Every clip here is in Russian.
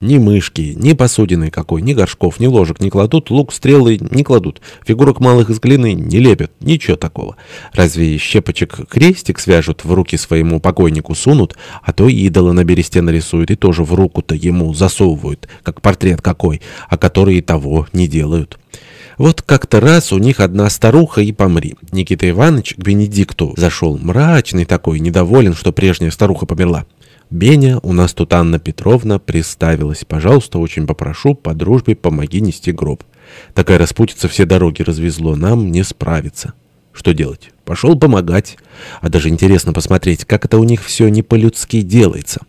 Ни мышки, ни посудины какой, ни горшков, ни ложек не кладут, лук, стрелы не кладут, фигурок малых из глины не лепят, ничего такого. Разве щепочек крестик свяжут, в руки своему покойнику сунут, а то идола на бересте нарисуют и тоже в руку-то ему засовывают, как портрет какой, а которые того не делают. Вот как-то раз у них одна старуха и помри. Никита Иванович к Бенедикту зашел мрачный такой, недоволен, что прежняя старуха померла. «Беня, у нас тут Анна Петровна приставилась. Пожалуйста, очень попрошу, по дружбе помоги нести гроб. Такая распутица все дороги развезло, нам не справиться». Что делать? Пошел помогать. А даже интересно посмотреть, как это у них все не по-людски делается.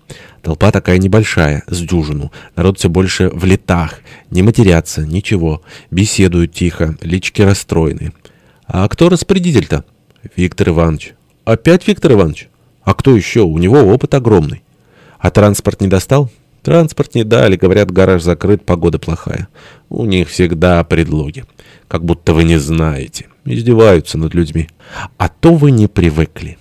Толпа такая небольшая, с дюжину. Народ все больше в летах. Не матерятся, ничего. Беседуют тихо, лички расстроены. А кто распорядитель-то? Виктор Иванович. Опять Виктор Иванович? А кто еще? У него опыт огромный. А транспорт не достал? Транспорт не дали, говорят, гараж закрыт, погода плохая. У них всегда предлоги. Как будто вы не знаете. Издеваются над людьми. А то вы не привыкли.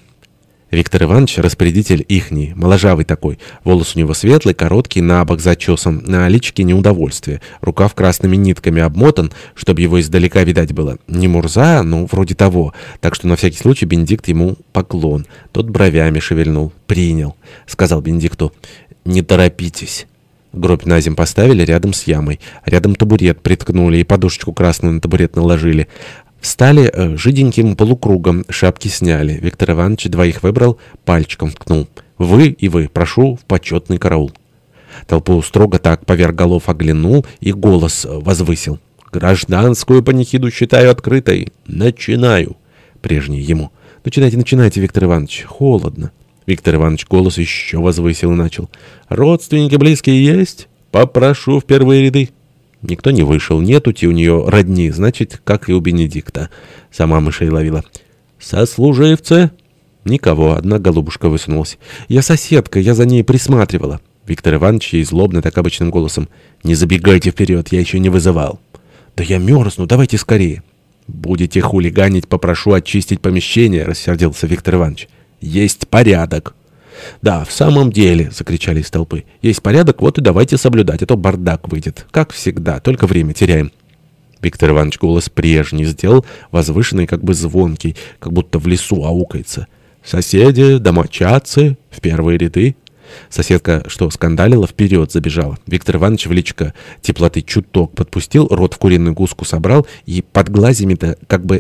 Виктор Иванович, распорядитель ихний, моложавый такой. Волос у него светлый, короткий, на бок зачесан, на личике неудовольствие. Рукав красными нитками обмотан, чтобы его издалека видать было. Не Мурза, но вроде того. Так что на всякий случай Бенедикт ему поклон. Тот бровями шевельнул. «Принял», — сказал Бенедикту. «Не торопитесь». Гроб на земь поставили рядом с ямой. Рядом табурет приткнули и подушечку красную на табурет наложили. Встали э, жиденьким полукругом, шапки сняли. Виктор Иванович двоих выбрал, пальчиком ткнул. «Вы и вы, прошу в почетный караул». Толпу строго так поверх голов оглянул и голос возвысил. «Гражданскую панихиду считаю открытой. Начинаю». Прежний ему. «Начинайте, начинайте, Виктор Иванович. Холодно». Виктор Иванович голос еще возвысил и начал. «Родственники близкие есть? Попрошу в первые ряды». Никто не вышел, нетути у нее родни, значит, как и у Бенедикта. Сама мышей ловила. «Сослуживцы?» Никого, одна голубушка высунулась. «Я соседка, я за ней присматривала». Виктор Иванович ей злобно, так обычным голосом. «Не забегайте вперед, я еще не вызывал». «Да я мерзну, давайте скорее». «Будете хулиганить, попрошу очистить помещение», — рассердился Виктор Иванович. «Есть порядок». «Да, в самом деле!» — закричали из толпы. «Есть порядок, вот и давайте соблюдать, а то бардак выйдет. Как всегда, только время теряем». Виктор Иванович голос прежний сделал, возвышенный, как бы звонкий, как будто в лесу аукается. «Соседи, домочадцы, в первые ряды». Соседка, что скандалила, вперед забежала. Виктор Иванович в личко теплоты чуток подпустил, рот в куриную гуску собрал и под глазами-то как бы